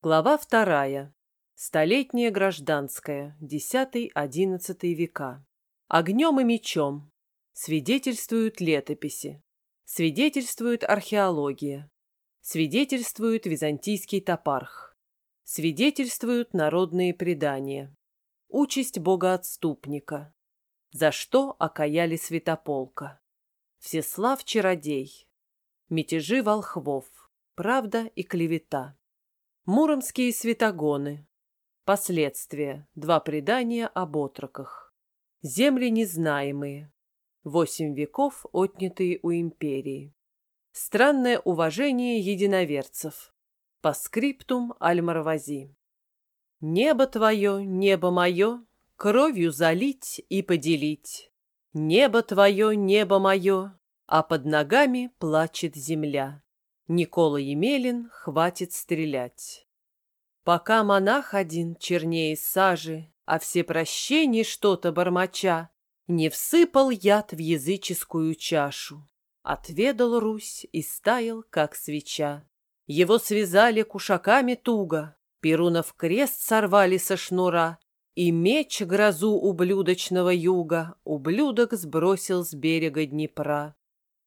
Глава вторая. Столетняя гражданская, X-XI века. Огнем и мечом. Свидетельствуют летописи. Свидетельствует археология. Свидетельствует византийский топарх. Свидетельствуют народные предания. Участь богоотступника. За что окаяли святополка. Всеслав чародей. Мятежи волхвов. Правда и клевета. Муромские святогоны. Последствия. Два предания об отроках. Земли незнаемые. Восемь веков, отнятые у империи. Странное уважение единоверцев. По скриптум Аль-Марвази. Небо твое, небо мое, кровью залить и поделить. Небо твое, небо мое, а под ногами плачет земля. Никола Емелин хватит стрелять. Пока монах один чернее сажи, а все прощения что-то бормоча, не всыпал яд в языческую чашу. Отведал Русь и стаял, как свеча. Его связали кушаками туго, Перунов крест сорвали со шнура, И меч грозу ублюдочного юга Ублюдок сбросил с берега Днепра.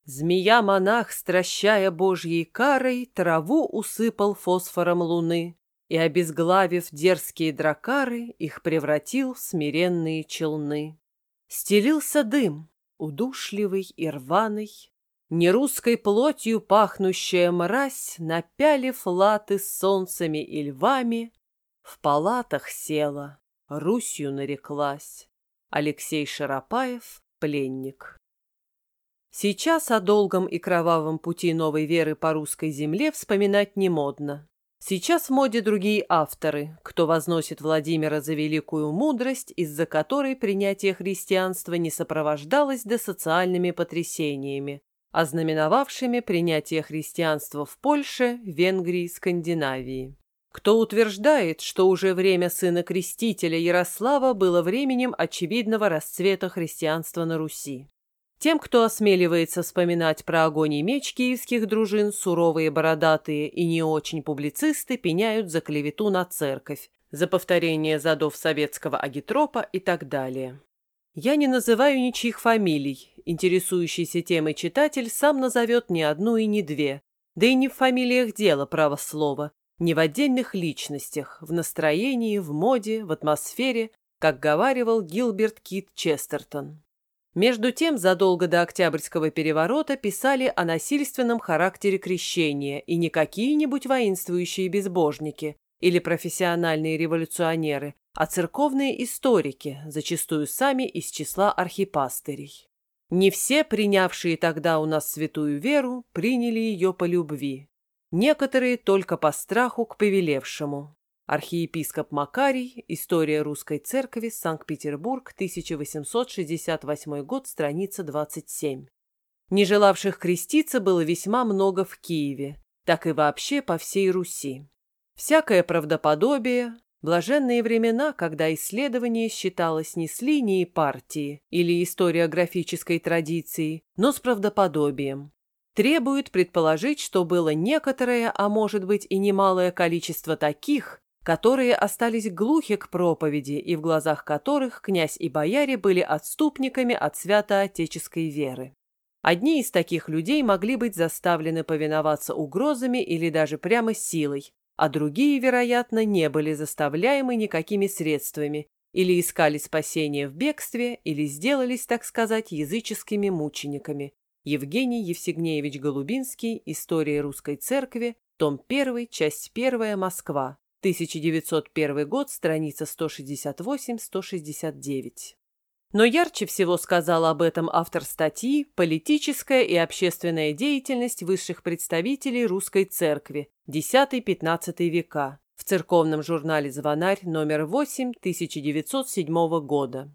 Змея-монах, стращая божьей карой, Траву усыпал фосфором луны И, обезглавив дерзкие дракары, Их превратил в смиренные челны. Стелился дым, удушливый и рваный, Нерусской плотью пахнущая мразь, Напялив латы с солнцами и львами, В палатах села, Русью нареклась. Алексей Шарапаев, пленник. Сейчас о долгом и кровавом пути новой веры по русской земле вспоминать не модно. Сейчас в моде другие авторы, кто возносит Владимира за великую мудрость, из-за которой принятие христианства не сопровождалось досоциальными потрясениями, ознаменовавшими принятие христианства в Польше, Венгрии, Скандинавии. Кто утверждает, что уже время сына крестителя Ярослава было временем очевидного расцвета христианства на Руси. Тем, кто осмеливается вспоминать про огонь и меч киевских дружин, суровые бородатые и не очень публицисты пеняют за клевету на церковь, за повторение задов советского агитропа и так далее. Я не называю ничьих фамилий, интересующийся темой читатель сам назовет ни одну и ни две, да и не в фамилиях дело, право слова, не в отдельных личностях, в настроении, в моде, в атмосфере, как говаривал Гилберт Кит Честертон. Между тем, задолго до Октябрьского переворота писали о насильственном характере крещения и не какие-нибудь воинствующие безбожники или профессиональные революционеры, а церковные историки, зачастую сами из числа архипастырей. Не все, принявшие тогда у нас святую веру, приняли ее по любви. Некоторые только по страху к повелевшему. Архиепископ Макарий. История русской церкви. Санкт-Петербург. 1868 год. Страница 27. Не желавших креститься было весьма много в Киеве, так и вообще по всей Руси. Всякое правдоподобие, блаженные времена, когда исследование считалось не с линией партии или историографической традиции, но с правдоподобием, требует предположить, что было некоторое, а может быть и немалое количество таких, которые остались глухи к проповеди и в глазах которых князь и бояре были отступниками от святоотеческой веры. Одни из таких людей могли быть заставлены повиноваться угрозами или даже прямо силой, а другие, вероятно, не были заставляемы никакими средствами или искали спасения в бегстве, или сделались, так сказать, языческими мучениками. Евгений Евсигнеевич Голубинский «История русской церкви», том 1, часть 1, Москва, 1901 год, страница 168-169. Но ярче всего сказал об этом автор статьи «Политическая и общественная деятельность высших представителей русской церкви X-XV века» в церковном журнале «Звонарь» номер 8 1907 года.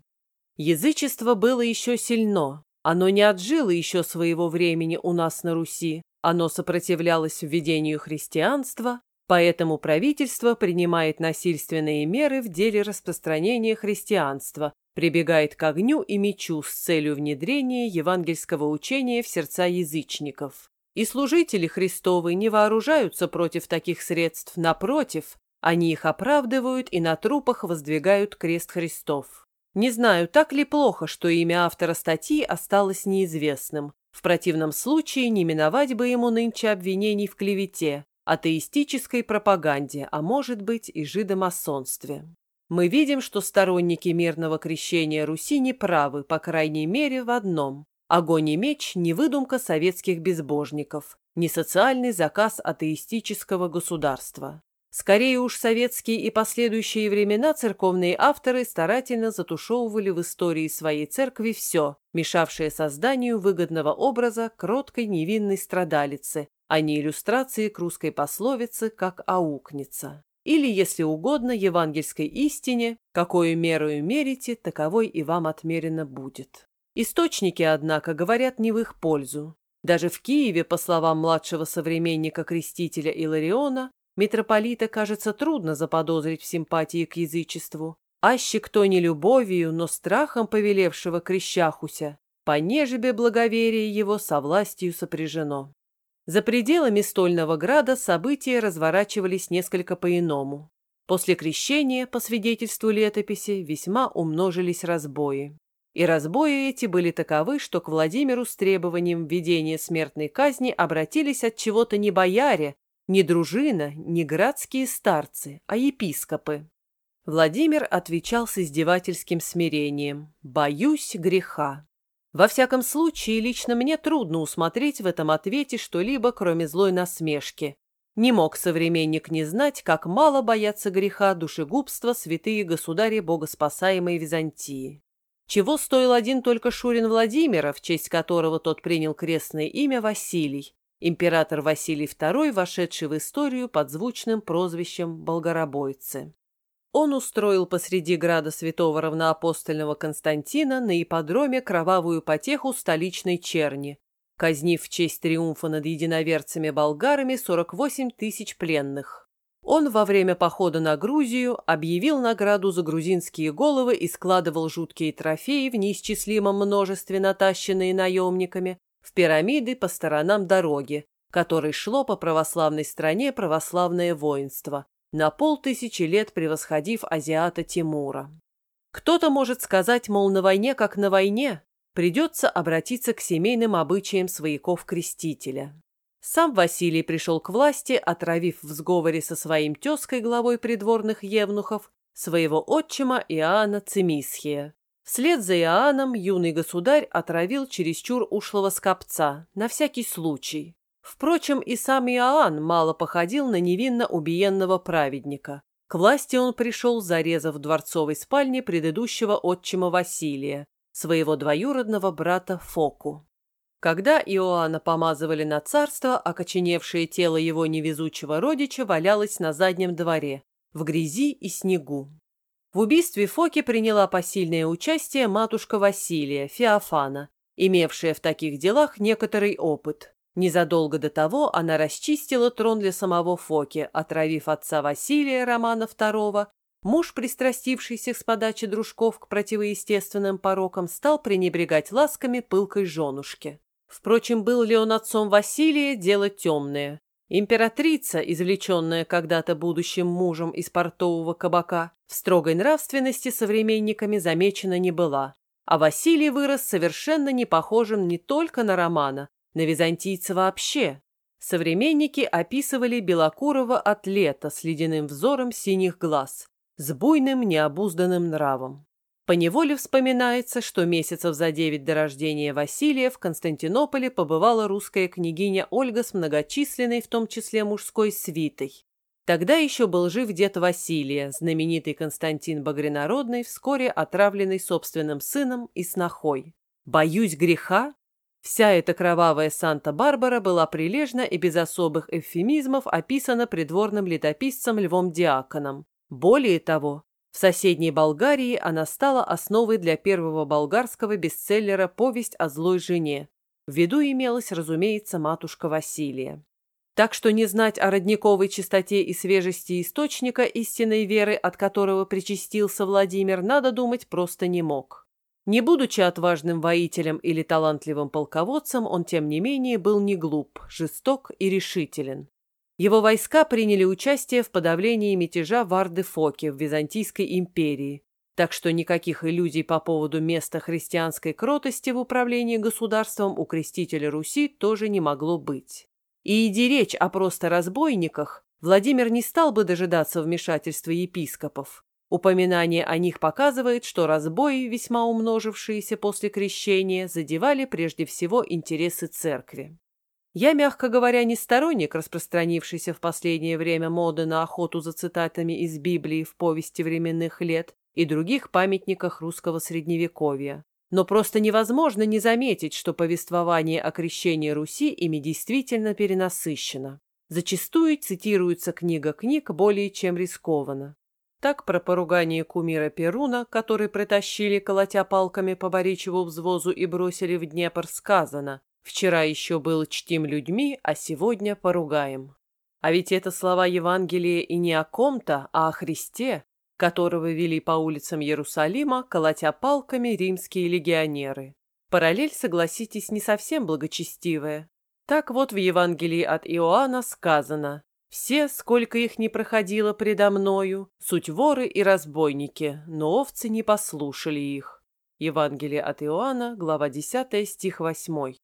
Язычество было еще сильно, оно не отжило еще своего времени у нас на Руси, оно сопротивлялось введению христианства, Поэтому правительство принимает насильственные меры в деле распространения христианства, прибегает к огню и мечу с целью внедрения евангельского учения в сердца язычников. И служители Христовы не вооружаются против таких средств, напротив, Они их оправдывают и на трупах воздвигают крест Христов. Не знаю, так ли плохо, что имя автора статьи осталось неизвестным. В противном случае не миновать бы ему нынче обвинений в клевете, атеистической пропаганде, а может быть и жидомасонстве. Мы видим, что сторонники мирного крещения Руси не правы, по крайней мере, в одном. Огонь и меч – не выдумка советских безбожников, не социальный заказ атеистического государства. Скорее уж советские и последующие времена церковные авторы старательно затушевывали в истории своей церкви все, мешавшее созданию выгодного образа кроткой невинной страдалицы, а не иллюстрации к русской пословице «как аукнется». Или, если угодно, евангельской истине «какую мерою мерите, таковой и вам отмерено будет». Источники, однако, говорят не в их пользу. Даже в Киеве, по словам младшего современника крестителя Илариона, Митрополита, кажется, трудно заподозрить в симпатии к язычеству. Аще кто не любовью, но страхом повелевшего крещахуся, понежебе благоверие его со властью сопряжено. За пределами стольного града события разворачивались несколько по-иному. После крещения, по свидетельству летописи, весьма умножились разбои. И разбои эти были таковы, что к Владимиру с требованием введения смертной казни обратились от чего-то не бояре, не дружина, не градские старцы, а епископы. Владимир отвечал с издевательским смирением «Боюсь греха». Во всяком случае, лично мне трудно усмотреть в этом ответе что-либо, кроме злой насмешки. Не мог современник не знать, как мало боятся греха душегубства святые государи богоспасаемой Византии. Чего стоил один только Шурин Владимира, в честь которого тот принял крестное имя Василий, император Василий II, вошедший в историю под звучным прозвищем «Болгаробойцы». Он устроил посреди града святого равноапостольного Константина на ипподроме кровавую потеху столичной черни, казнив в честь триумфа над единоверцами-болгарами 48 тысяч пленных. Он во время похода на Грузию объявил награду за грузинские головы и складывал жуткие трофеи в неисчислимом множестве, натащенные наемниками, в пирамиды по сторонам дороги, которой шло по православной стране православное воинство, на полтысячи лет превосходив азиата Тимура. Кто-то может сказать, мол, на войне как на войне, придется обратиться к семейным обычаям свояков-крестителя. Сам Василий пришел к власти, отравив в сговоре со своим тезкой главой придворных евнухов своего отчима Иоанна Цимисхия, Вслед за Иоанном юный государь отравил чересчур ушлого скопца, на всякий случай. Впрочем, и сам Иоанн мало походил на невинно убиенного праведника. К власти он пришел, зарезав в дворцовой спальне предыдущего отчима Василия, своего двоюродного брата Фоку. Когда Иоанна помазывали на царство, окоченевшее тело его невезучего родича валялось на заднем дворе, в грязи и снегу. В убийстве Фоки приняла посильное участие матушка Василия, Феофана, имевшая в таких делах некоторый опыт. Незадолго до того она расчистила трон для самого Фоки, отравив отца Василия Романа II. Муж, пристрастившийся с подачи дружков к противоестественным порокам, стал пренебрегать ласками пылкой женушки. Впрочем, был ли он отцом Василия – дело темное. Императрица, извлеченная когда-то будущим мужем из портового кабака, в строгой нравственности современниками замечена не была, а Василий вырос совершенно не похожим не только на Романа, на византийца вообще. Современники описывали белокурого атлета с ледяным взором синих глаз, с буйным необузданным нравом. Поневоле вспоминается, что месяцев за девять до рождения Василия в Константинополе побывала русская княгиня Ольга с многочисленной, в том числе мужской, свитой. Тогда еще был жив дед Василия, знаменитый Константин Багринародный, вскоре отравленный собственным сыном и снохой. «Боюсь греха?» Вся эта кровавая Санта-Барбара была прилежно и без особых эвфемизмов описана придворным летописцем Львом Диаконом. Более того, в соседней Болгарии она стала основой для первого болгарского бестселлера «Повесть о злой жене». В виду имелась, разумеется, матушка Василия. Так что не знать о родниковой чистоте и свежести источника истинной веры, от которого причастился Владимир, надо думать, просто не мог. Не будучи отважным воителем или талантливым полководцем, он, тем не менее, был не глуп, жесток и решителен. Его войска приняли участие в подавлении мятежа Варды Фоки в Византийской империи, так что никаких иллюзий по поводу места христианской кротости в управлении государством у крестителя Руси тоже не могло быть. И иди речь о просто разбойниках, Владимир не стал бы дожидаться вмешательства епископов. Упоминание о них показывает, что разбои, весьма умножившиеся после крещения, задевали прежде всего интересы церкви. Я, мягко говоря, не сторонник распространившейся в последнее время моды на охоту за цитатами из Библии в повести временных лет и других памятниках русского средневековья. Но просто невозможно не заметить, что повествование о крещении Руси ими действительно перенасыщено. Зачастую цитируется книга книг более чем рискованно. Так про поругание кумира Перуна, который притащили, колотя палками по Боричеву взвозу и бросили в Днепр, сказано Вчера еще был чтим людьми, а сегодня поругаем. А ведь это слова Евангелия и не о ком-то, а о Христе, которого вели по улицам Иерусалима, колотя палками римские легионеры. Параллель, согласитесь, не совсем благочестивая. Так вот в Евангелии от Иоанна сказано «Все, сколько их не проходило предо мною, суть воры и разбойники, но овцы не послушали их». Евангелие от Иоанна, глава 10, стих 8.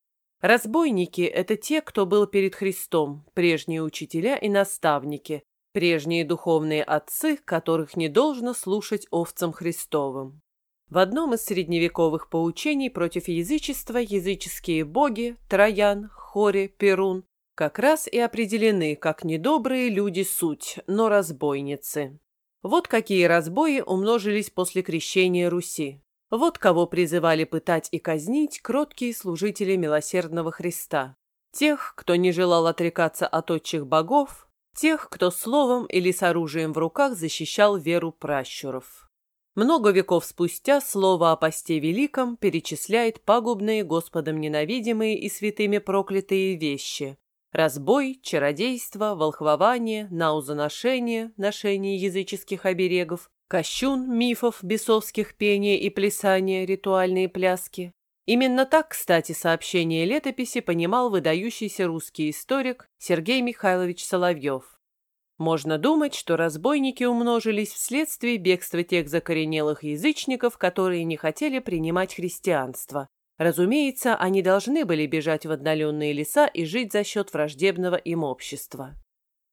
Разбойники – это те, кто был перед Христом, прежние учителя и наставники, прежние духовные отцы, которых не должно слушать овцам Христовым. В одном из средневековых поучений против язычества языческие боги – Троян, Хоре, Перун – как раз и определены как недобрые люди суть, но разбойницы. Вот какие разбои умножились после крещения Руси. Вот кого призывали пытать и казнить кроткие служители милосердного Христа. Тех, кто не желал отрекаться от отчих богов, тех, кто словом или с оружием в руках защищал веру пращуров. Много веков спустя слово о посте великом перечисляет пагубные Господом ненавидимые и святыми проклятые вещи – разбой, чародейство, волхвование, наузоношение, ношение языческих оберегов, Кощун мифов, бесовских пения и плясания, ритуальные пляски. Именно так, кстати, сообщение летописи понимал выдающийся русский историк Сергей Михайлович Соловьев. Можно думать, что разбойники умножились вследствие бегства тех закоренелых язычников, которые не хотели принимать христианство. Разумеется, они должны были бежать в отдаленные леса и жить за счет враждебного им общества.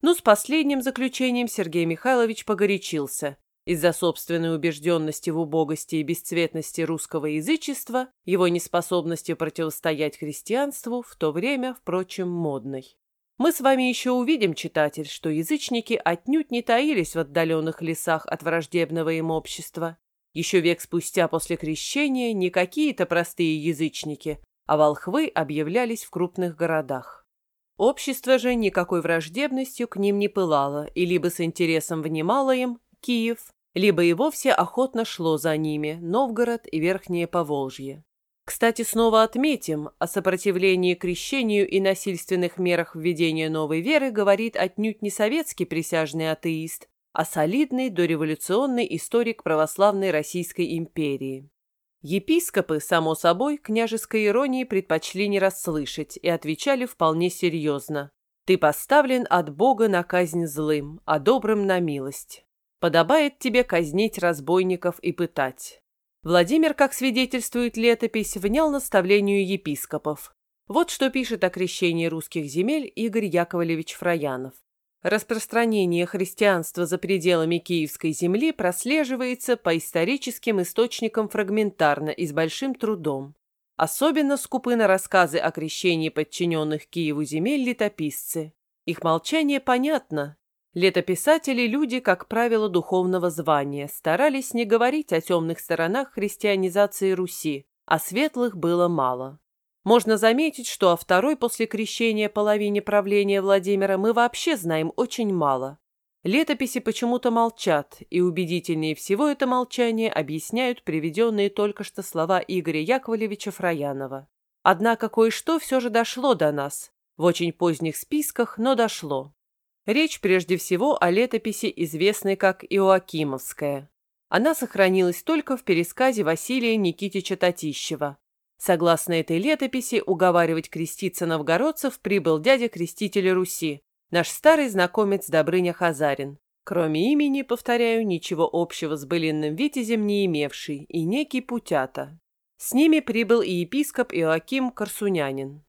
Но с последним заключением Сергей Михайлович погорячился. Из-за собственной убежденности в убогости и бесцветности русского язычества, его неспособности противостоять христианству, в то время, впрочем, модной. Мы с вами еще увидим, читатель, что язычники отнюдь не таились в отдаленных лесах от враждебного им общества. Еще век спустя после крещения не какие-то простые язычники, а волхвы объявлялись в крупных городах. Общество же никакой враждебностью к ним не пылало и либо с интересом внимало им, Киев, либо и вовсе охотно шло за ними Новгород и Верхнее Поволжье. Кстати, снова отметим, о сопротивлении крещению и насильственных мерах введения новой веры говорит отнюдь не советский присяжный атеист, а солидный дореволюционный историк православной Российской империи. Епископы, само собой, княжеской иронии предпочли не расслышать и отвечали вполне серьезно. «Ты поставлен от Бога на казнь злым, а добрым на милость. Подобает тебе казнить разбойников и пытать. Владимир, как свидетельствует летопись, внял наставлению епископов. Вот что пишет о крещении русских земель Игорь Яковлевич Фраянов. Распространение христианства за пределами Киевской земли прослеживается по историческим источникам фрагментарно и с большим трудом. Особенно скупы на рассказы о крещении подчиненных Киеву земель летописцы. Их молчание понятно, Летописатели – люди, как правило, духовного звания, старались не говорить о темных сторонах христианизации Руси, а светлых было мало. Можно заметить, что о второй после крещения половине правления Владимира мы вообще знаем очень мало. Летописи почему-то молчат, и убедительнее всего это молчание объясняют приведенные только что слова Игоря Яковлевича Фраянова. Однако кое-что все же дошло до нас. В очень поздних списках, но дошло. Речь прежде всего о летописи, известной как Иоакимовская. Она сохранилась только в пересказе Василия Никитича Татищева. Согласно этой летописи, уговаривать креститься новгородцев прибыл дядя крестителя Руси, Наш старый знакомец Добрыня Хазарин. Кроме имени, повторяю, ничего общего с былинным витязем не имевший, и некий Путята. С ними прибыл и епископ Иоаким Корсунянин.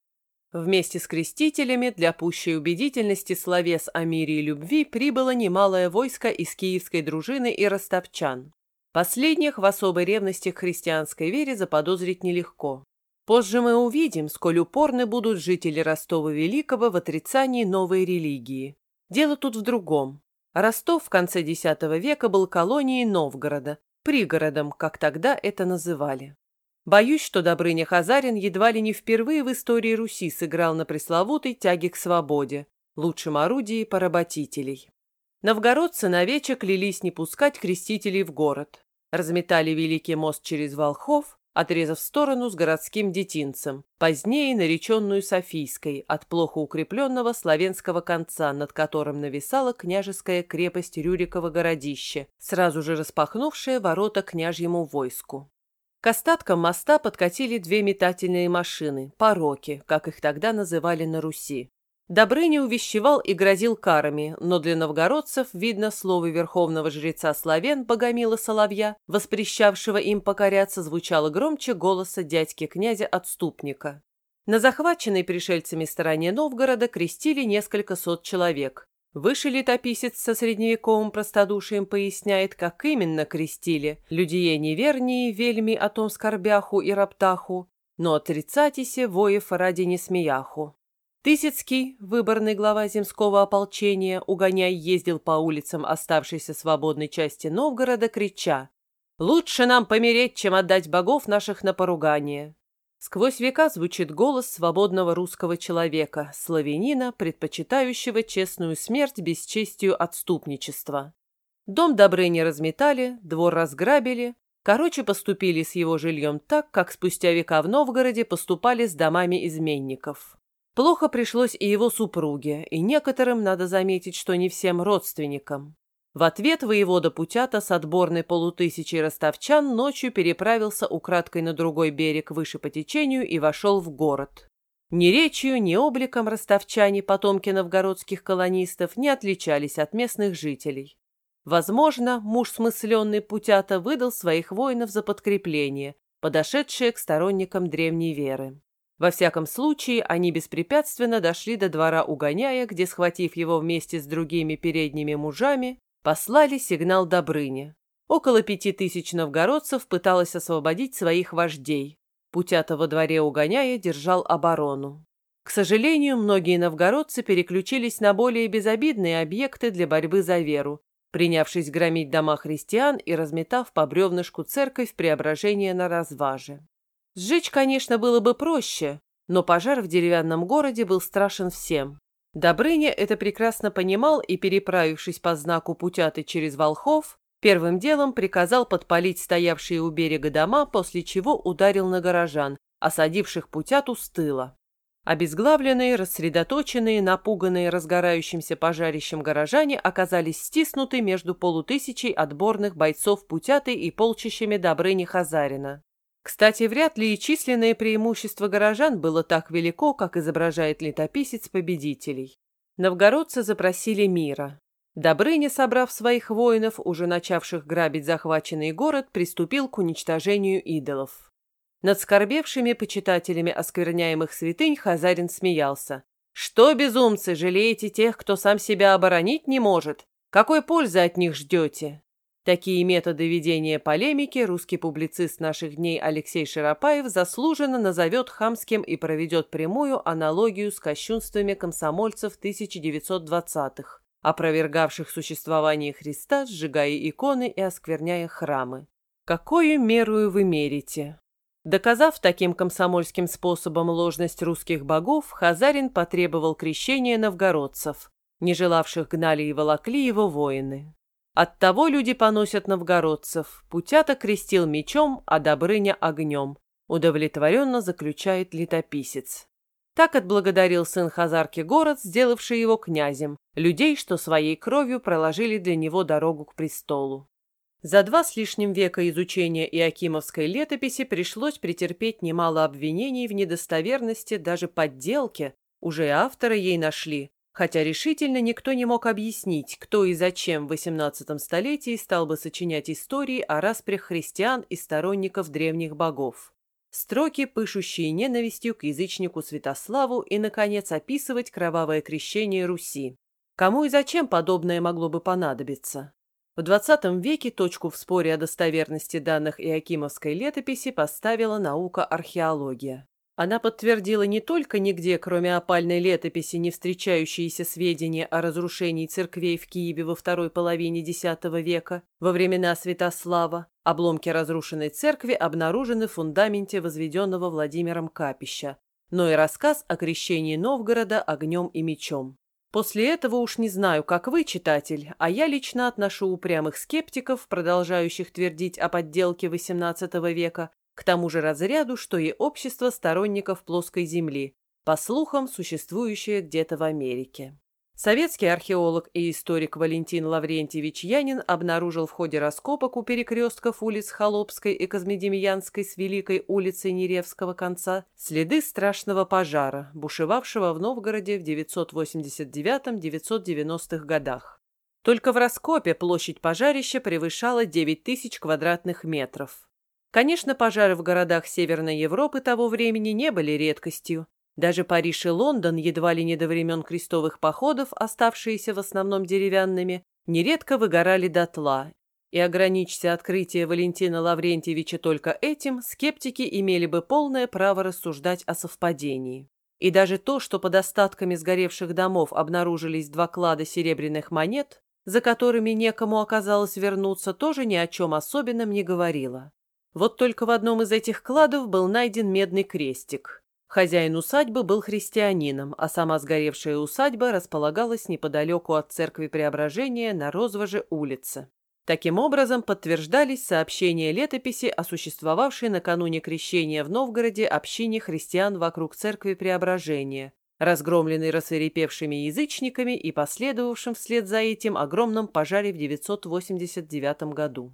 Вместе с крестителями для пущей убедительности словес о мире и любви прибыло немалое войско из киевской дружины и ростовчан. Последних в особой ревности к христианской вере заподозрить нелегко. Позже мы увидим, сколь упорны будут жители Ростова Великого в отрицании новой религии. Дело тут в другом. Ростов в конце X века был колонией Новгорода, пригородом, как тогда это называли. Боюсь, что Добрыня Хазарин едва ли не впервые в истории Руси сыграл на пресловутой тяге к свободе, лучшем орудии поработителей. Новгородцы навече клялись не пускать крестителей в город. Разметали Великий мост через Волхов, отрезав сторону с городским детинцем, позднее нареченную Софийской, от плохо укрепленного славянского конца, над которым нависала княжеская крепость Рюриково городище, сразу же распахнувшая ворота княжьему войску. К остаткам моста подкатили две метательные машины, пороки, как их тогда называли на Руси. Добрыня увещевал и грозил карами, но для новгородцев, видно, слово верховного жреца славян Богомила Соловья, воспрещавшего им покоряться, звучало громче голоса дядьки-князя-отступника. На захваченной пришельцами стороне Новгорода крестили несколько сот человек. Выше летописец со средневековым простодушием поясняет, как именно крестили. Людие невернее, вельми о том скорбяху и роптаху, но отрицатисе воев ради не смеяху. Тысяцкий, выборный глава земского ополчения, угоняя ездил по улицам оставшейся свободной части Новгорода, крича «Лучше нам помереть, чем отдать богов наших на поругание». Сквозь века звучит голос свободного русского человека, славянина, предпочитающего честную смерть бесчестию отступничества. Дом Добрыни разметали, двор разграбили, короче, поступили с его жильем так, как спустя века в Новгороде поступали с домами изменников. Плохо пришлось и его супруге, и некоторым, надо заметить, что не всем родственникам. В ответ воевода Путята с отборной полутысячей ростовчан ночью переправился украдкой на другой берег выше по течению и вошел в город. Ни речью, ни обликом ростовчане, потомки новгородских колонистов, не отличались от местных жителей. Возможно, муж смысленный Путята выдал своих воинов за подкрепление, подошедшие к сторонникам древней веры. Во всяком случае, они беспрепятственно дошли до двора Угоняя, где, схватив его вместе с другими передними мужами, Послали сигнал Добрыне. Около пяти тысяч новгородцев пыталось освободить своих вождей. Путята во дворе угоняя держал оборону. К сожалению, многие новгородцы переключились на более безобидные объекты для борьбы за веру, принявшись громить дома христиан и разметав по бревнышку церковь преображения на разваже. Сжечь, конечно, было бы проще, но пожар в деревянном городе был страшен всем. Добрыня это прекрасно понимал и, переправившись по знаку Путяты через Волхов, первым делом приказал подпалить стоявшие у берега дома, после чего ударил на горожан, осадивших Путяту с тыла. Обезглавленные, рассредоточенные, напуганные разгорающимся пожарищем горожане оказались стиснуты между полутысячей отборных бойцов Путяты и полчищами Добрыни Хазарина. Кстати, вряд ли и численное преимущество горожан было так велико, как изображает летописец победителей. Новгородцы запросили мира. Добрыня, собрав своих воинов, уже начавших грабить захваченный город, приступил к уничтожению идолов. Над скорбевшими почитателями оскверняемых святынь Хазарин смеялся. «Что, безумцы, жалеете тех, кто сам себя оборонить не может? Какой пользы от них ждете? Такие методы ведения полемики русский публицист наших дней Алексей Широпаев заслуженно назовет хамским и проведет прямую аналогию с кощунствами комсомольцев 1920-х, опровергавших существование Христа, сжигая иконы и оскверняя храмы. Какую меру вы мерите? Доказав таким комсомольским способом ложность русских богов, Хазарин потребовал крещения новгородцев, не желавших гнали и волокли его воины. Оттого люди поносят новгородцев. Путята крестил мечом, а Добрыня огнем. Удовлетворенно заключает летописец. Так отблагодарил сын Хазарки город, сделавший его князем, людей, что своей кровью проложили для него дорогу к престолу. За два с лишним века изучения Иакимовской летописи пришлось претерпеть немало обвинений в недостоверности, даже подделке, уже авторы ей нашли, хотя решительно никто не мог объяснить, кто и зачем в XVIII столетии стал бы сочинять истории о распрях христиан и сторонников древних богов. Строки, пышущие ненавистью к язычнику Святославу и, наконец, описывать кровавое крещение Руси. Кому и зачем подобное могло бы понадобиться? В XX веке точку в споре о достоверности данных Иакимовской летописи поставила наука археология. Она подтвердила не только нигде, кроме опальной летописи, не встречающиеся сведения о разрушении церквей в Киеве во второй половине X века, во времена Святослава, обломки разрушенной церкви обнаружены в фундаменте возведенного Владимиром капища, но и рассказ о крещении Новгорода огнем и мечом. После этого уж не знаю, как вы, читатель, а я лично отношу упрямых скептиков, продолжающих твердить о подделке XVIII века, к тому же разряду, что и общество сторонников плоской земли, по слухам, существующее где-то в Америке. Советский археолог и историк Валентин Лаврентьевич Янин обнаружил в ходе раскопок у перекрестков улиц Холопской и Козмедемьянской с Великой улицей Неревского конца следы страшного пожара, бушевавшего в Новгороде в 989-990-х годах. Только в раскопе площадь пожарища превышала 9 тысяч квадратных метров. Конечно, пожары в городах Северной Европы того времени не были редкостью. Даже Париж и Лондон, едва ли не до времен крестовых походов, оставшиеся в основном деревянными, нередко выгорали дотла. И ограничься открытие Валентина Лаврентьевича только этим, скептики имели бы полное право рассуждать о совпадении. И даже то, что под остатками сгоревших домов обнаружились два клада серебряных монет, за которыми некому оказалось вернуться, тоже ни о чем особенном не говорило. Вот только в одном из этих кладов был найден медный крестик. Хозяин усадьбы был христианином, а сама сгоревшая усадьба располагалась неподалеку от церкви Преображения на Розвоже улице. Таким образом, подтверждались сообщения летописи о существовавшей накануне крещения в Новгороде общине христиан вокруг церкви Преображения, разгромленной рассверепевшими язычниками и последовавшим вслед за этим огромном пожаре в 989 году.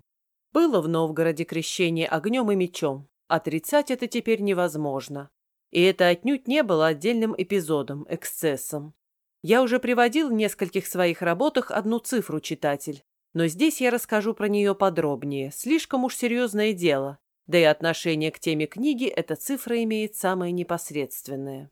Было в Новгороде крещение огнем и мечом. Отрицать это теперь невозможно. И это отнюдь не было отдельным эпизодом, эксцессом. Я уже приводил в нескольких своих работах одну цифру, читатель. Но здесь я расскажу про нее подробнее. Слишком уж серьезное дело. Да и отношение к теме книги эта цифра имеет самое непосредственное.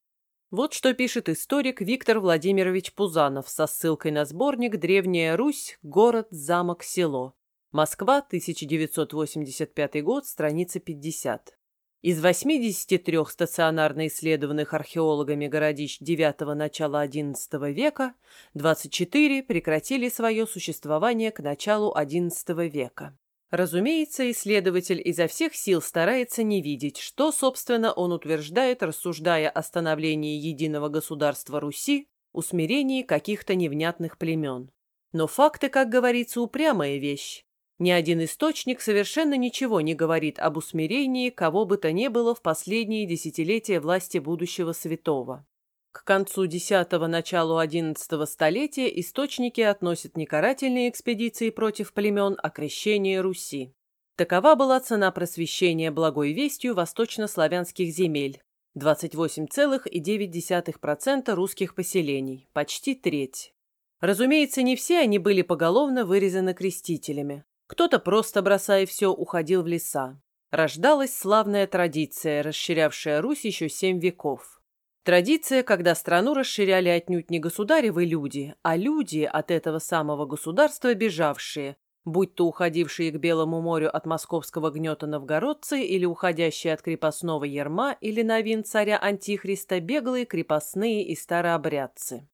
Вот что пишет историк Виктор Владимирович Пузанов со ссылкой на сборник «Древняя Русь. Город, замок, село». Москва, 1985 год, страница 50. Из 83 стационарно исследованных археологами городищ IX – начала XI века 24 прекратили свое существование к началу XI века. Разумеется, исследователь изо всех сил старается не видеть, что, собственно, он утверждает, рассуждая о становлении единого государства Руси, усмирении каких-то невнятных племен. Но факты, как говорится, упрямая вещь. Ни один источник совершенно ничего не говорит об усмирении кого бы то ни было в последние десятилетия власти будущего святого. К концу X-го, началу XI столетия источники относят не карательные экспедиции против племен, а крещение Руси. Такова была цена просвещения благой вестью восточнославянских земель. 28,9% русских поселений, почти треть. Разумеется, не все они были поголовно вырезаны крестителями. Кто-то просто, бросая все, уходил в леса. Рождалась славная традиция, расширявшая Русь еще семь веков. Традиция, когда страну расширяли отнюдь не государевы люди, а люди, от этого самого государства бежавшие, будь то уходившие к Белому морю от московского гнета новгородцы или уходящие от крепостного ерма или новин царя Антихриста беглые крепостные и старообрядцы.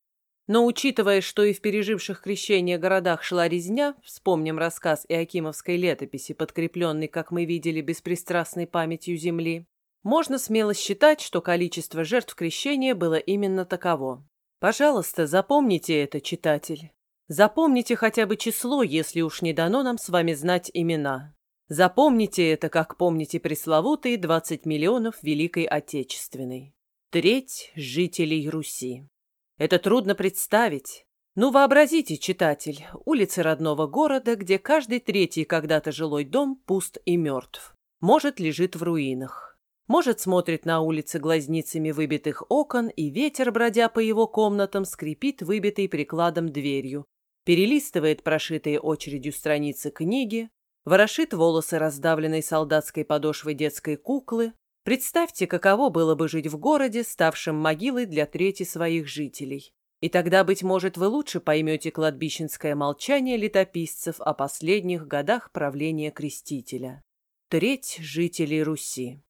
Но учитывая, что и в переживших крещение городах шла резня, вспомним рассказ Иакимовской летописи, подкрепленный, как мы видели, беспристрастной памятью земли, можно смело считать, что количество жертв крещения было именно таково. Пожалуйста, запомните это, читатель. Запомните хотя бы число, если уж не дано нам с вами знать имена. Запомните это, как помните пресловутые 20 миллионов Великой Отечественной. Треть жителей Руси. Это трудно представить. Ну, вообразите, читатель, улицы родного города, где каждый третий когда-то жилой дом пуст и мертв. Может, лежит в руинах. Может, смотрит на улицы глазницами выбитых окон, и ветер, бродя по его комнатам, скрипит выбитой прикладом дверью, перелистывает прошитые очередью страницы книги, ворошит волосы раздавленной солдатской подошвой детской куклы. Представьте, каково было бы жить в городе, ставшем могилой для трети своих жителей. И тогда, быть может, вы лучше поймете кладбищенское молчание летописцев о последних годах правления Крестителя. Треть жителей Руси.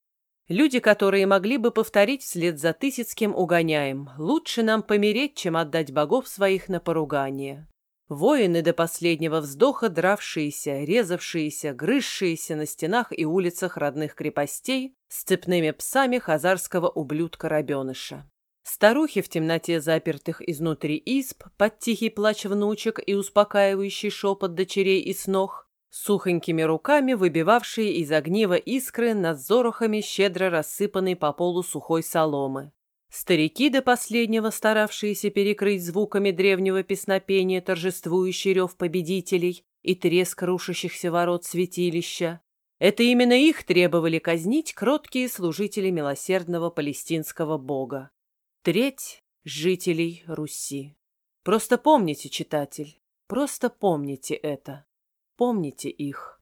Люди, которые могли бы повторить вслед за Тысяцким угоняем «Лучше нам помереть, чем отдать богов своих на поругание». Воины до последнего вздоха дравшиеся, резавшиеся, грызшиеся на стенах и улицах родных крепостей с цепными псами хазарского ублюдка-рабеныша. Старухи в темноте запертых изнутри изб, под тихий плач внучек и успокаивающий шепот дочерей и снох, сухонькими руками выбивавшие из огнива искры над зорохами щедро рассыпанной по полу сухой соломы. Старики до последнего, старавшиеся перекрыть звуками древнего песнопения торжествующий рев победителей и треск рушащихся ворот святилища. Это именно их требовали казнить кроткие служители милосердного палестинского бога. Треть жителей Руси. Просто помните, читатель, просто помните это. Помните их.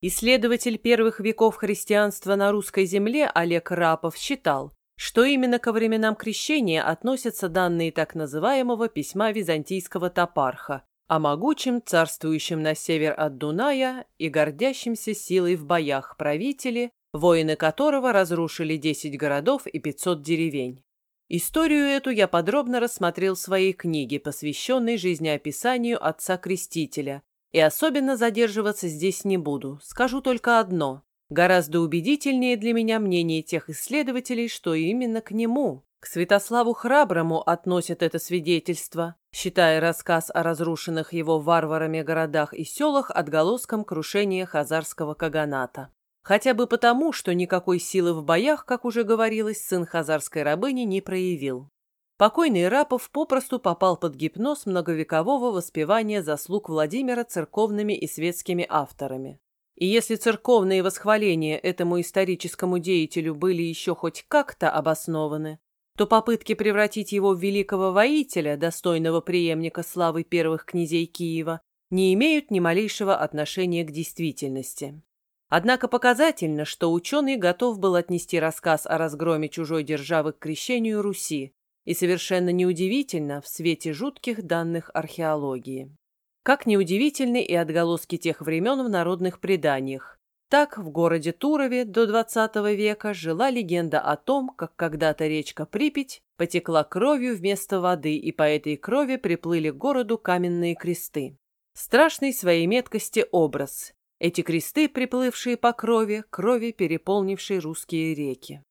Исследователь первых веков христианства на русской земле Олег Рапов считал, что именно ко временам крещения относятся данные так называемого письма византийского топарха о могучем, царствующем на север от Дуная и гордящемся силой в боях правителе, воины которого разрушили 10 городов и 500 деревень. Историю эту я подробно рассмотрел в своей книге, посвященной жизнеописанию отца Крестителя, и особенно задерживаться здесь не буду, скажу только одно. Гораздо убедительнее для меня мнение тех исследователей, что именно к нему, к Святославу Храброму относят это свидетельство, считая рассказ о разрушенных его варварами городах и селах отголоском крушения хазарского каганата. Хотя бы потому, что никакой силы в боях, как уже говорилось, сын хазарской рабыни не проявил. Покойный Рапов попросту попал под гипноз многовекового воспевания заслуг Владимира церковными и светскими авторами. И если церковные восхваления этому историческому деятелю были еще хоть как-то обоснованы, то попытки превратить его в великого воителя, достойного преемника славы первых князей Киева, не имеют ни малейшего отношения к действительности. Однако показательно, что ученый готов был отнести рассказ о разгроме чужой державы к крещению Руси, и совершенно неудивительно в свете жутких данных археологии. Как неудивительны и отголоски тех времен в народных преданиях. Так в городе Турове до XX века жила легенда о том, как когда-то речка Припять потекла кровью вместо воды, и по этой крови приплыли к городу каменные кресты. Страшный своей меткости образ. Эти кресты, приплывшие по крови, крови, переполнившие русские реки.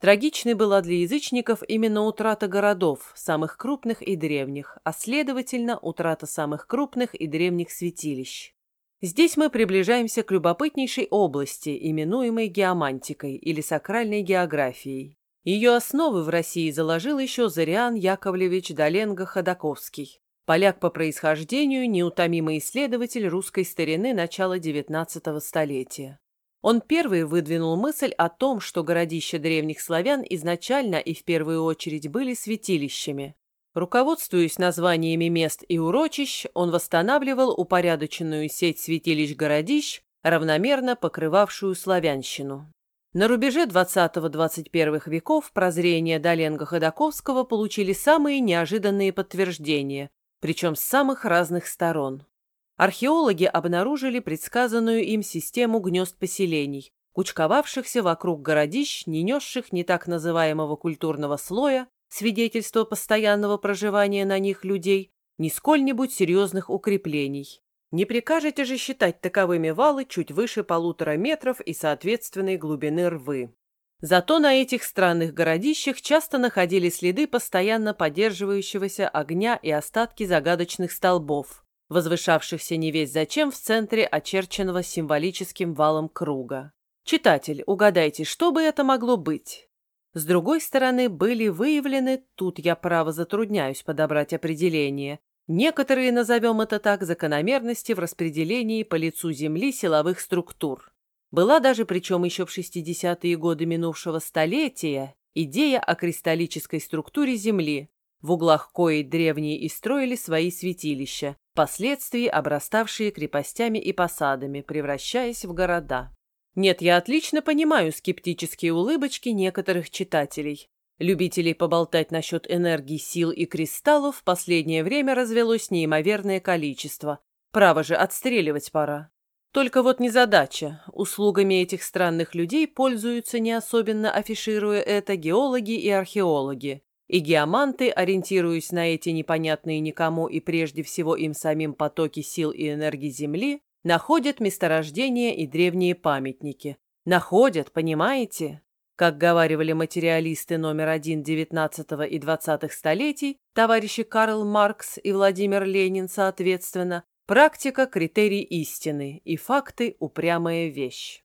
Трагичной была для язычников именно утрата городов, самых крупных и древних, а следовательно, утрата самых крупных и древних святилищ. Здесь мы приближаемся к любопытнейшей области, именуемой геомантикой или сакральной географией. Ее основы в России заложил еще Зариан Яковлевич Доленго-Ходаковский, поляк по происхождению, неутомимый исследователь русской старины начала XIX столетия. Он первый выдвинул мысль о том, что городища древних славян изначально и в первую очередь были святилищами. Руководствуясь названиями мест и урочищ, он восстанавливал упорядоченную сеть святилищ-городищ, равномерно покрывавшую славянщину. На рубеже 20-21 веков прозрения Доленга Ходаковского получили самые неожиданные подтверждения, причем с самых разных сторон археологи обнаружили предсказанную им систему гнезд поселений, кучковавшихся вокруг городищ, не несших ни так называемого культурного слоя, свидетельства постоянного проживания на них людей, ни сколь-нибудь серьезных укреплений. Не прикажете же считать таковыми валы чуть выше полутора метров и соответственной глубины рвы. Зато на этих странных городищах часто находили следы постоянно поддерживающегося огня и остатки загадочных столбов, возвышавшихся не весь зачем в центре очерченного символическим валом круга. Читатель, угадайте, что бы это могло быть? С другой стороны, были выявлены, тут я право затрудняюсь подобрать определение, некоторые, назовем это так, закономерности в распределении по лицу Земли силовых структур. Была даже, причем еще в 60-е годы минувшего столетия, идея о кристаллической структуре Земли, в углах коей древние и строили свои святилища, впоследствии обраставшие крепостями и посадами, превращаясь в города. Нет, я отлично понимаю скептические улыбочки некоторых читателей. Любителей поболтать насчет энергии, сил и кристаллов в последнее время развелось неимоверное количество. Право же, отстреливать пора. Только вот незадача. Услугами этих странных людей пользуются не особенно афишируя это геологи и археологи. И геоманты, ориентируясь на эти непонятные никому и прежде всего им самим потоки сил и энергии Земли, находят месторождения и древние памятники. Находят, понимаете? Как говаривали материалисты номер один XIX и XX столетий, товарищи Карл Маркс и Владимир Ленин, соответственно, Практика – критерий истины, и факты – упрямая вещь.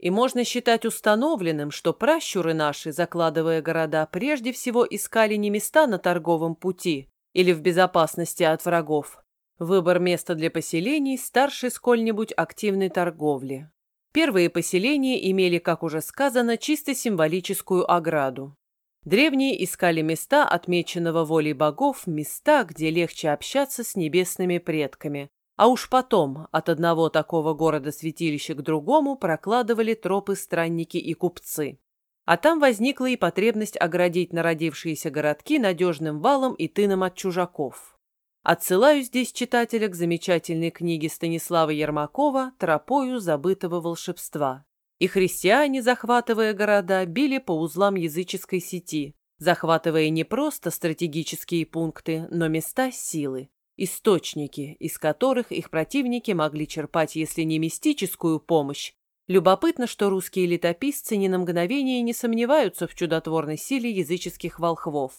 И можно считать установленным, что пращуры наши, закладывая города, прежде всего искали не места на торговом пути или в безопасности от врагов. Выбор места для поселений старше сколь-нибудь активной торговли. Первые поселения имели, как уже сказано, чисто символическую ограду. Древние искали места, отмеченного волей богов, места, где легче общаться с небесными предками, а уж потом от одного такого города-святилища к другому прокладывали тропы странники и купцы. А там возникла и потребность оградить народившиеся городки надежным валом и тыном от чужаков. Отсылаю здесь читателя к замечательной книге Станислава Ермакова «Тропою забытого волшебства». И христиане, захватывая города, били по узлам языческой сети, захватывая не просто стратегические пункты, но места силы источники, из которых их противники могли черпать, если не мистическую помощь. Любопытно, что русские летописцы ни на мгновение не сомневаются в чудотворной силе языческих волхвов.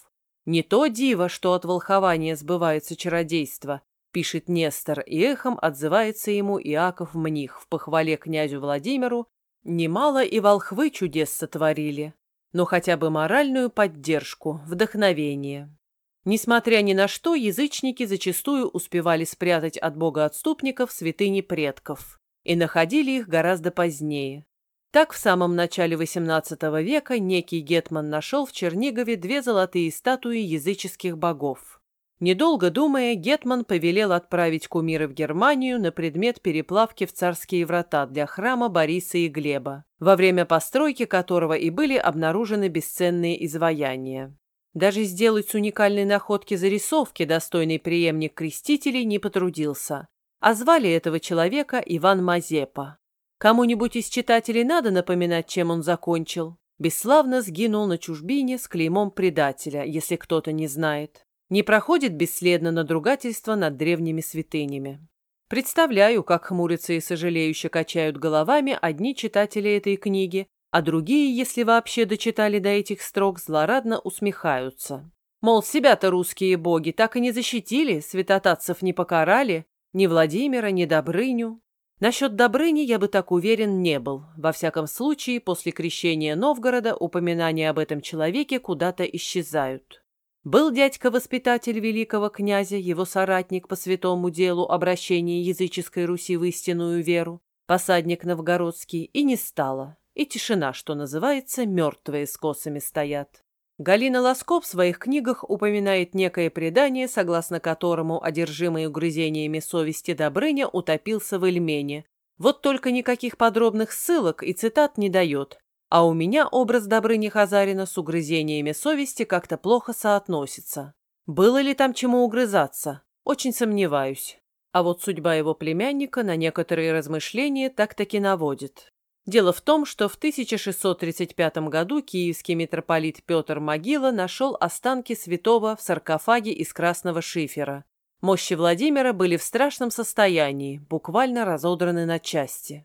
«Не то диво, что от волхования сбывается чародейство», пишет Нестор, и эхом отзывается ему Иаков Мних в похвале князю Владимиру, «Немало и волхвы чудес сотворили, но хотя бы моральную поддержку, вдохновение». Несмотря ни на что, язычники зачастую успевали спрятать от бога-отступников святыни предков и находили их гораздо позднее. Так в самом начале XVIII века некий Гетман нашел в Чернигове две золотые статуи языческих богов. Недолго думая, Гетман повелел отправить кумира в Германию на предмет переплавки в царские врата для храма Бориса и Глеба, во время постройки которого и были обнаружены бесценные изваяния. Даже сделать с уникальной находки зарисовки достойный преемник крестителей не потрудился. А звали этого человека Иван Мазепа. Кому-нибудь из читателей надо напоминать, чем он закончил? Бесславно сгинул на чужбине с клеймом предателя, если кто-то не знает. Не проходит бесследно надругательство над древними святынями. Представляю, как хмурятся и сожалеюще качают головами одни читатели этой книги, а другие, если вообще дочитали до этих строк, злорадно усмехаются. Мол, себя-то русские боги так и не защитили, святотатцев не покарали, ни Владимира, ни Добрыню. Насчет Добрыни я бы так уверен не был. Во всяком случае, после крещения Новгорода упоминания об этом человеке куда-то исчезают. Был дядька-воспитатель великого князя, его соратник по святому делу обращения языческой Руси в истинную веру, посадник новгородский, и не стало. И тишина, что называется, мертвые с косами стоят. Галина Лоско в своих книгах упоминает некое предание, согласно которому одержимый угрызениями совести Добрыня утопился в Эльмене. Вот только никаких подробных ссылок и цитат не дает. А у меня образ Добрыни Хазарина с угрызениями совести как-то плохо соотносится. Было ли там чему угрызаться? Очень сомневаюсь. А вот судьба его племянника на некоторые размышления так-таки наводит. Дело в том, что в 1635 году киевский митрополит Петр Могила нашел останки святого в саркофаге из красного шифера. Мощи Владимира были в страшном состоянии, буквально разодраны на части.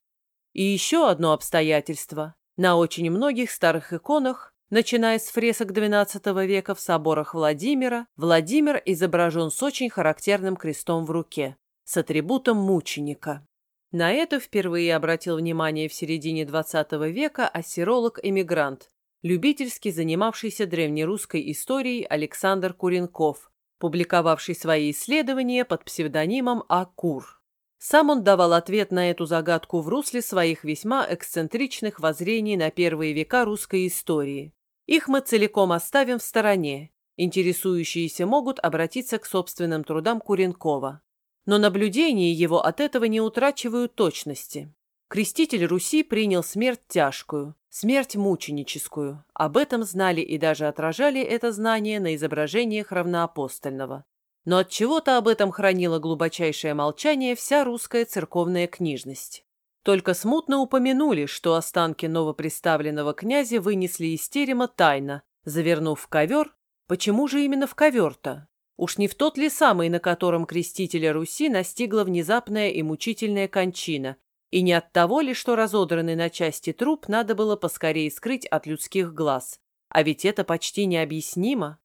И еще одно обстоятельство. На очень многих старых иконах, начиная с фресок XII века в соборах Владимира, Владимир изображен с очень характерным крестом в руке, с атрибутом мученика. На это впервые обратил внимание в середине XX века ассиролог-эмигрант, любительски занимавшийся древнерусской историей Александр Куренков, публиковавший свои исследования под псевдонимом Акур. Сам он давал ответ на эту загадку в русле своих весьма эксцентричных воззрений на первые века русской истории. Их мы целиком оставим в стороне. Интересующиеся могут обратиться к собственным трудам Куренкова. Но наблюдения его от этого не утрачивают точности. Креститель Руси принял смерть тяжкую, смерть мученическую. Об этом знали и даже отражали это знание на изображениях равноапостольного но от чего то об этом хранила глубочайшее молчание вся русская церковная книжность. Только смутно упомянули, что останки новоприставленного князя вынесли из терема тайно, завернув в ковер. Почему же именно в ковер-то? Уж не в тот ли самый, на котором крестителя Руси настигла внезапная и мучительная кончина, и не от того ли, что разодранный на части труп надо было поскорее скрыть от людских глаз. А ведь это почти необъяснимо.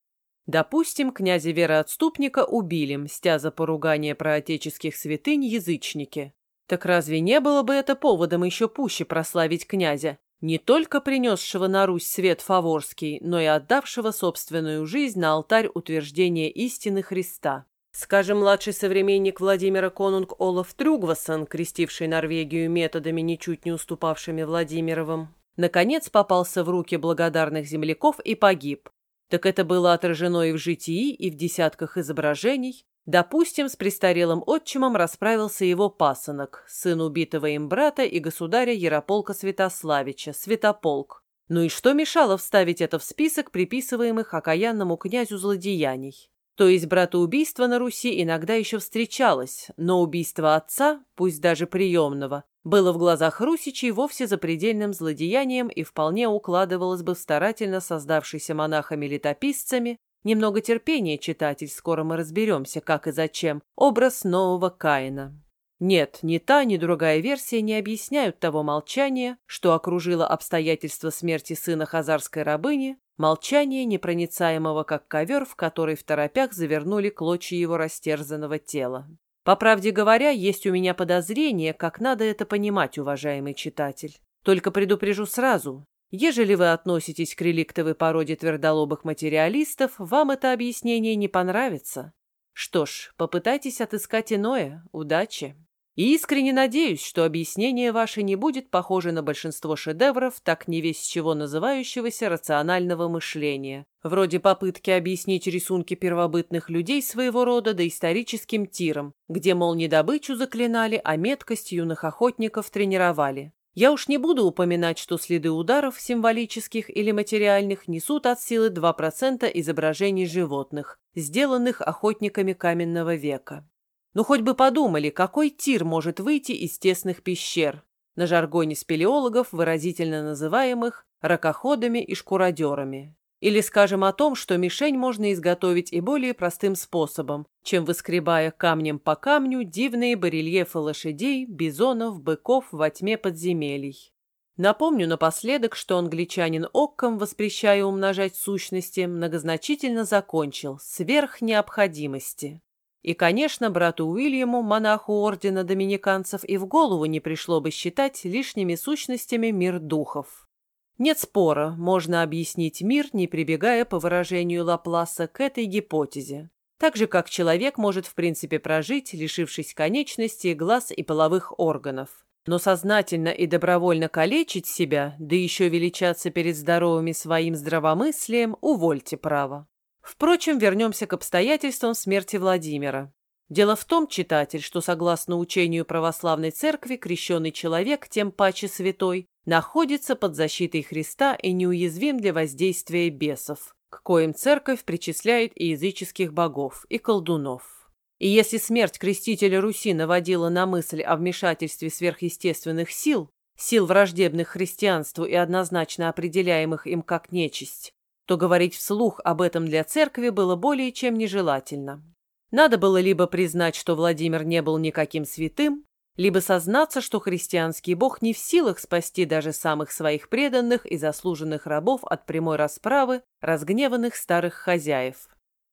Допустим, князя Вероотступника убили, мстя за поругание проотеческих святынь язычники. Так разве не было бы это поводом еще пуще прославить князя, не только принесшего на Русь свет фаворский, но и отдавшего собственную жизнь на алтарь утверждения истины Христа? Скажем, младший современник Владимира Конунг Олаф Трюгвасон, крестивший Норвегию методами, ничуть не уступавшими Владимировым, наконец попался в руки благодарных земляков и погиб, так это было отражено и в житии, и в десятках изображений. Допустим, с престарелым отчимом расправился его пасынок, сын убитого им брата и государя Ярополка Святославича, Святополк. Ну и что мешало вставить это в список приписываемых окаянному князю злодеяний? То есть братоубийство на Руси иногда еще встречалось, но убийство отца, пусть даже приемного, было в глазах русичей вовсе запредельным злодеянием и вполне укладывалось бы в старательно создавшийся монахами-летописцами Немного терпения, читатель, скоро мы разберемся, как и зачем. Образ нового Каина. Нет, ни та, ни другая версия не объясняют того молчания, что окружило обстоятельства смерти сына хазарской рабыни, молчание непроницаемого как ковер, в который в торопях завернули клочья его растерзанного тела. По правде говоря, есть у меня подозрение, как надо это понимать, уважаемый читатель. Только предупрежу сразу, ежели вы относитесь к реликтовой породе твердолобых материалистов, вам это объяснение не понравится. Что ж, попытайтесь отыскать иное. Удачи! И искренне надеюсь, что объяснение ваше не будет похоже на большинство шедевров, так не весь чего называющегося рационального мышления, вроде попытки объяснить рисунки первобытных людей своего рода доисторическим тиром, где, мол, не добычу заклинали, а меткость юных охотников тренировали. Я уж не буду упоминать, что следы ударов, символических или материальных, несут от силы 2% изображений животных, сделанных охотниками каменного века. Ну, хоть бы подумали, какой тир может выйти из тесных пещер, на жаргоне спелеологов, выразительно называемых ракоходами и шкуродерами. Или скажем о том, что мишень можно изготовить и более простым способом, чем выскребая камнем по камню дивные барельефы лошадей, бизонов, быков во тьме подземелий. Напомню напоследок, что англичанин Окком, воспрещая умножать сущности, многозначительно закончил «сверх необходимости». И, конечно, брату Уильяму, монаху ордена доминиканцев, и в голову не пришло бы считать лишними сущностями мир духов. Нет спора, можно объяснить мир, не прибегая, по выражению Лапласа, к этой гипотезе. Так же, как человек может в принципе прожить, лишившись конечностей, глаз и половых органов. Но сознательно и добровольно калечить себя, да еще величаться перед здоровыми своим здравомыслием, увольте право. Впрочем, вернемся к обстоятельствам смерти Владимира. Дело в том, читатель, что согласно учению православной церкви, крещенный человек, тем паче святой, находится под защитой Христа и неуязвим для воздействия бесов, к коим церковь причисляет и языческих богов, и колдунов. И если смерть крестителя Руси наводила на мысль о вмешательстве сверхъестественных сил, сил враждебных христианству и однозначно определяемых им как нечисть, то говорить вслух об этом для церкви было более чем нежелательно. Надо было либо признать, что Владимир не был никаким святым, либо сознаться, что христианский бог не в силах спасти даже самых своих преданных и заслуженных рабов от прямой расправы разгневанных старых хозяев.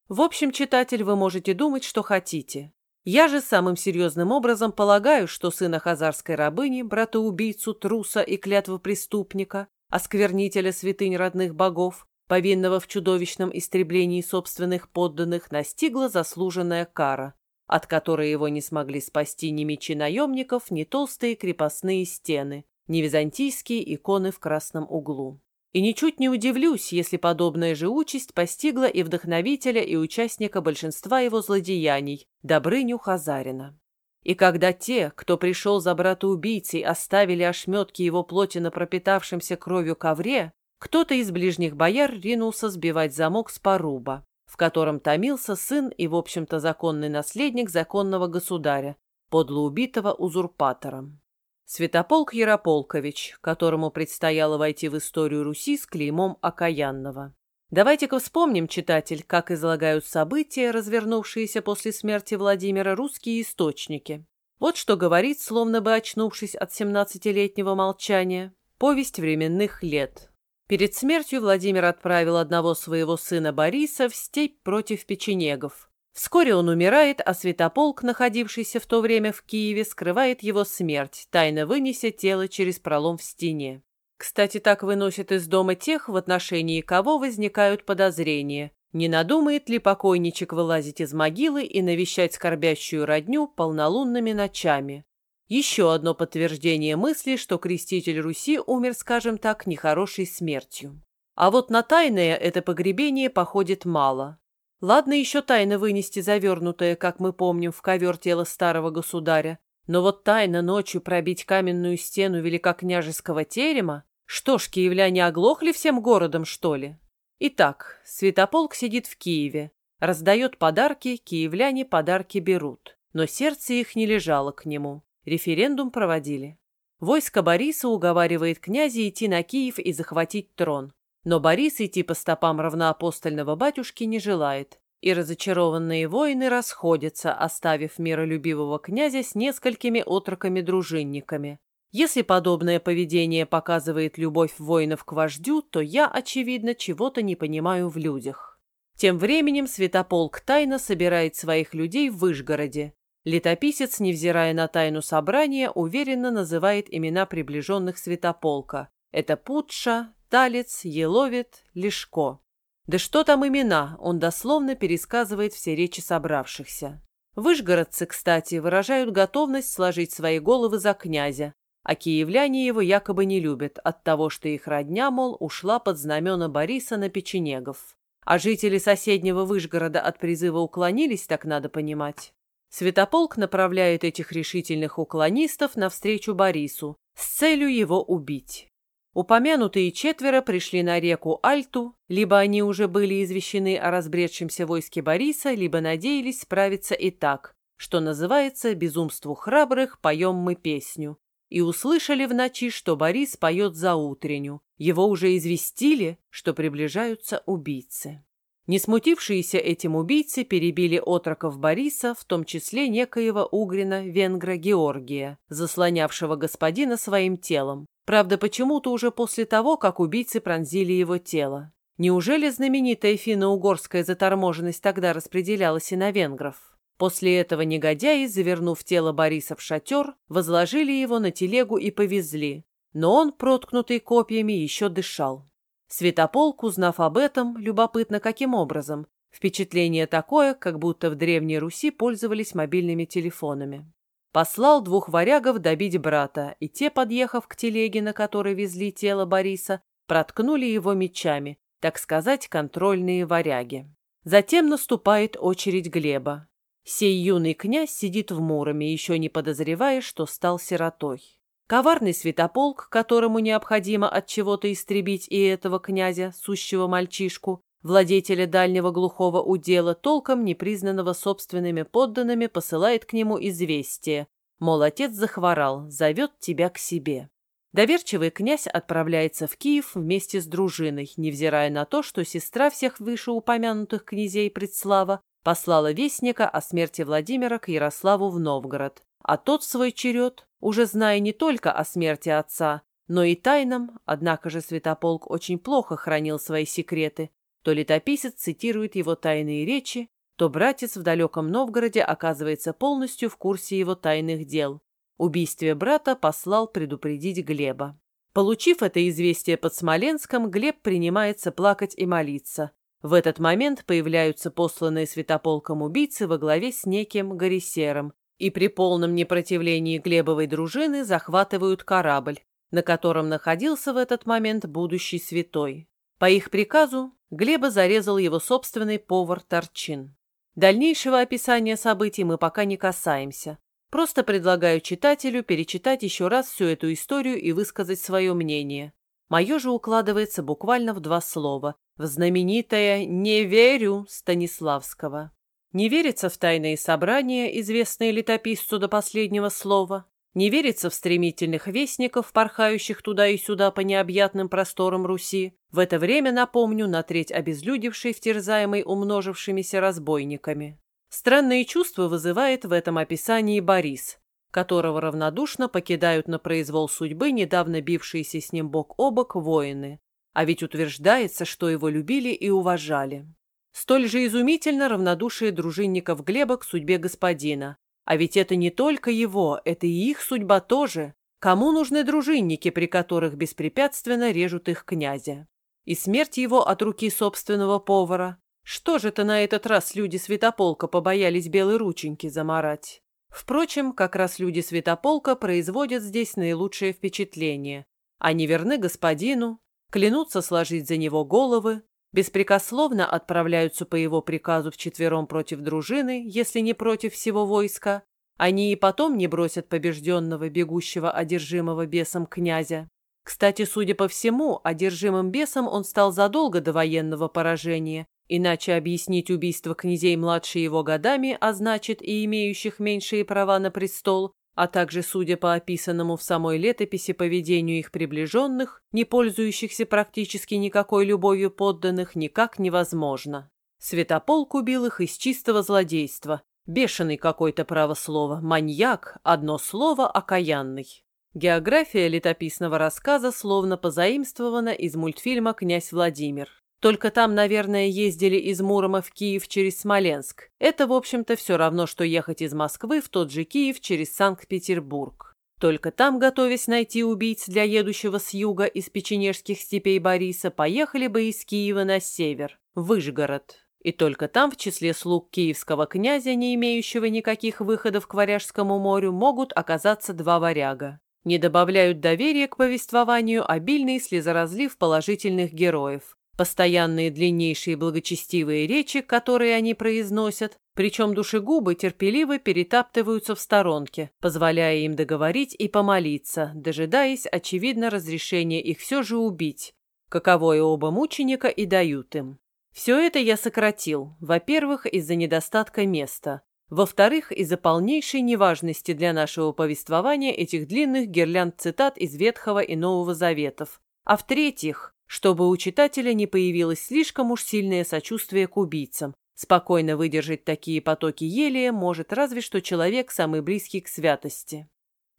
В общем, читатель, вы можете думать, что хотите. Я же самым серьезным образом полагаю, что сына хазарской рабыни, брата-убийцу, труса и клятвопреступника, осквернителя святынь родных богов, повинного в чудовищном истреблении собственных подданных, настигла заслуженная кара. от которой его не смогли спасти ни мечи наемников, ни толстые крепостные стены, ни византийские иконы в красном углу. И ничуть не удивлюсь, если подобная же участь постигла и вдохновителя, и участника большинства его злодеяний, Добрыню Хазарина. И когда те, кто пришел за брата-убийцей, оставили ошметки его плоти на пропитавшемся кровью ковре, кто-то из ближних бояр ринулся сбивать замок с поруба, в котором томился сын и, в общем-то, законный наследник законного государя, подло убитого узурпатором. Святополк Ярополкович, которому предстояло войти в историю Руси с клеймом окаянного. Давайте-ка вспомним, читатель, как излагают события, развернувшиеся после смерти Владимира русские источники. Вот что говорит, словно бы очнувшись от семнадцатилетнего молчания, повесть временных лет. Перед смертью Владимир отправил одного своего сына Бориса в степь против печенегов. Вскоре он умирает, а Святополк, находившийся в то время в Киеве, скрывает его смерть, тайно вынеся тело через пролом в стене. Кстати, так выносят из дома тех, в отношении кого возникают подозрения. Не надумает ли покойничек вылазить из могилы и навещать скорбящую родню полнолунными ночами? Еще одно подтверждение мысли, что креститель Руси умер, скажем так, нехорошей смертью. А вот на тайное это погребение походит мало. Ладно еще тайно вынести завернутое, как мы помним, в ковер тело старого государя, но вот тайно ночью пробить каменную стену великокняжеского терема что ж, киевляне оглохли всем городом, что ли? Итак, Святополк сидит в Киеве, раздает подарки, киевляне подарки берут. Но сердце их не лежало к нему. Референдум проводили. Войско Бориса уговаривает князя идти на Киев и захватить трон. Но Борис идти по стопам равноапостольного батюшки не желает. И разочарованные воины расходятся, оставив миролюбивого князя с несколькими отроками-дружинниками. Если подобное поведение показывает любовь воинов к вождю, то я, очевидно, чего-то не понимаю в людях. Тем временем Святополк тайно собирает своих людей в Вышгороде. Летописец, невзирая на тайну собрания, уверенно называет имена приближенных Святополка. Это Путша, Талец, Еловит, Лешко. Да что там имена, он дословно пересказывает все речи собравшихся. Выжгородцы, кстати, выражают готовность сложить свои головы за князя, а киевляне его якобы не любят от того, что их родня, мол, ушла под знамена Бориса на печенегов. А жители соседнего Выжгорода от призыва уклонились, так надо понимать. Святополк направляет этих решительных уклонистов навстречу Борису с целью его убить. Упомянутые четверо пришли на реку Альту, либо они уже были извещены о разбредшемся войске Бориса, либо надеялись справиться и так, что называется «безумству храбрых поем мы песню», и услышали в ночи, что Борис поет за утренню. Его уже известили, что приближаются убийцы. Не смутившиеся этим убийцы перебили отроков Бориса, в том числе некоего угрина венгра Георгия, заслонявшего господина своим телом. Правда, почему-то уже после того, как убийцы пронзили его тело. Неужели знаменитая финно-угорская заторможенность тогда распределялась и на венгров? После этого негодяи, завернув тело Бориса в шатер, возложили его на телегу и повезли, но он, проткнутый копьями, еще дышал. Святополк, узнав об этом, любопытно каким образом, впечатление такое, как будто в Древней Руси пользовались мобильными телефонами. Послал двух варягов добить брата, и те, подъехав к телеге, на которой везли тело Бориса, проткнули его мечами, так сказать, контрольные варяги. Затем наступает очередь Глеба. Сей юный князь сидит в Муроме, еще не подозревая, что стал сиротой. Коварный святополк, которому необходимо от чего-то истребить и этого князя, сущего мальчишку, владетеля дальнего глухого удела, толком непризнанного собственными подданными, посылает к нему известие, мол, отец захворал, зовет тебя к себе. Доверчивый князь отправляется в Киев вместе с дружиной, невзирая на то, что сестра всех вышеупомянутых князей Предслава послала вестника о смерти Владимира к Ярославу в Новгород, а тот свой черед, уже зная не только о смерти отца, но и тайном, однако же Святополк очень плохо хранил свои секреты, то летописец цитирует его тайные речи, то братец в далеком Новгороде оказывается полностью в курсе его тайных дел. Убийстве брата послал предупредить Глеба. Получив это известие под Смоленском, Глеб принимается плакать и молиться, В этот момент появляются посланные святополком убийцы во главе с неким Горисером и при полном непротивлении Глебовой дружины захватывают корабль, на котором находился в этот момент будущий святой. По их приказу Глеба зарезал его собственный повар Торчин. Дальнейшего описания событий мы пока не касаемся. Просто предлагаю читателю перечитать еще раз всю эту историю и высказать свое мнение. Мое же укладывается буквально в два слова, в знаменитое «не верю» Станиславского. Не верится в тайные собрания, известные летописцу до последнего слова, не верится в стремительных вестников, порхающих туда и сюда по необъятным просторам Руси, в это время, напомню, на треть обезлюдевшей, втерзаемой умножившимися разбойниками. Странные чувства вызывает в этом описании Борис, которого равнодушно покидают на произвол судьбы недавно бившиеся с ним бок о бок воины. А ведь утверждается, что его любили и уважали. Столь же изумительно равнодушие дружинников Глеба к судьбе господина, а ведь это не только его, это и их судьба тоже. Кому нужны дружинники, при которых беспрепятственно режут их князя? И смерть его от руки собственного повара. Что же-то на этот раз люди Святополка побоялись белой рученьки заморать? Впрочем, как раз люди Святополка производят здесь наилучшее впечатление. Они верны господину, клянутся сложить за него головы, беспрекословно отправляются по его приказу вчетвером против дружины, если не против всего войска. Они и потом не бросят побежденного, бегущего, одержимого бесом князя. Кстати, судя по всему, одержимым бесом он стал задолго до военного поражения, иначе объяснить убийство князей младше его годами, а значит и имеющих меньшие права на престол, а также, судя по описанному в самой летописи поведению их приближенных, не пользующихся практически никакой любовью подданных, никак невозможно. Святополк убил их из чистого злодейства. Бешеный какой-то право слово, маньяк, одно слово окаянный. География летописного рассказа словно позаимствована из мультфильма «Князь Владимир». Только там, наверное, ездили из Мурома в Киев через Смоленск. Это, в общем-то, все равно, что ехать из Москвы в тот же Киев через Санкт-Петербург. Только там, готовясь найти убийц для едущего с юга из печенежских степей Бориса, поехали бы из Киева на север, в Выжгород. И только там, в числе слуг киевского князя, не имеющего никаких выходов к Варяжскому морю, могут оказаться два варяга. Не добавляют доверия к повествованию обильный слезоразлив положительных героев, Постоянные длиннейшие благочестивые речи, которые они произносят, причем душегубы терпеливо перетаптываются в сторонке, позволяя им договорить и помолиться, дожидаясь, очевидно, разрешения их все же убить, каковое оба мученика и дают им. Все это я сократил, во-первых, из-за недостатка места, во-вторых, из-за полнейшей неважности для нашего повествования этих длинных гирлянд цитат из Ветхого и Нового Заветов, а в-третьих, чтобы у читателя не появилось слишком уж сильное сочувствие к убийцам. Спокойно выдержать такие потоки елия может разве что человек, самый близкий к святости.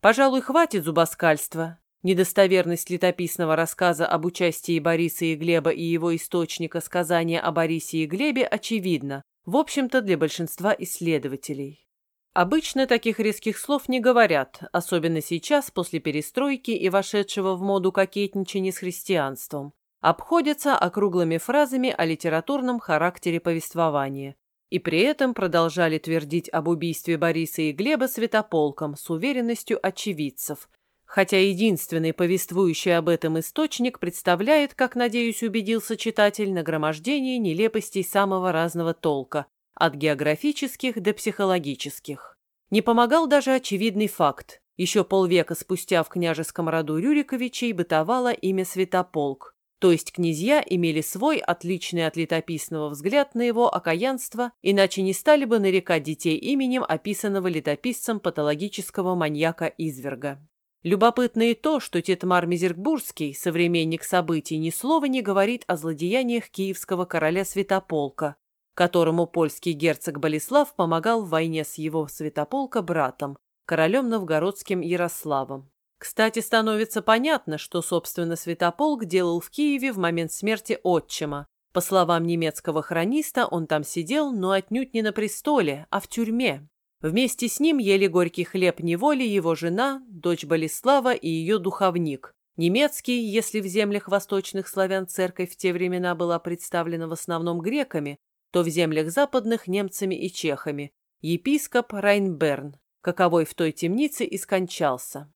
Пожалуй, хватит зубоскальства. Недостоверность летописного рассказа об участии Бориса и Глеба и его источника сказания о Борисе и Глебе очевидна, в общем-то, для большинства исследователей. Обычно таких резких слов не говорят, особенно сейчас, после перестройки и вошедшего в моду кокетничания с христианством обходятся округлыми фразами о литературном характере повествования. И при этом продолжали твердить об убийстве Бориса и Глеба святополком с уверенностью очевидцев, хотя единственный повествующий об этом источник представляет, как, надеюсь, убедился читатель, нагромождение нелепостей самого разного толка, от географических до психологических. Не помогал даже очевидный факт. Еще полвека спустя в княжеском роду Рюриковичей бытовало имя Святополк, то есть князья имели свой, отличный от летописного взгляд на его окаянство, иначе не стали бы нарекать детей именем описанного летописцем патологического маньяка-изверга. Любопытно и то, что Тетмар Мизергбургский, современник событий, ни слова не говорит о злодеяниях киевского короля Святополка, которому польский герцог Болеслав помогал в войне с его Святополка братом, королем новгородским Ярославом. Кстати, становится понятно, что, собственно, Святополк делал в Киеве в момент смерти отчима. По словам немецкого хрониста, он там сидел, но отнюдь не на престоле, а в тюрьме. Вместе с ним ели горький хлеб неволи его жена, дочь Болеслава и ее духовник, Немецкий, если в землях восточных славян церковь в те времена была представлена в основном греками, то в землях западных – немцами и чехами, епископ Райнберн, каковой в той темнице и скончался.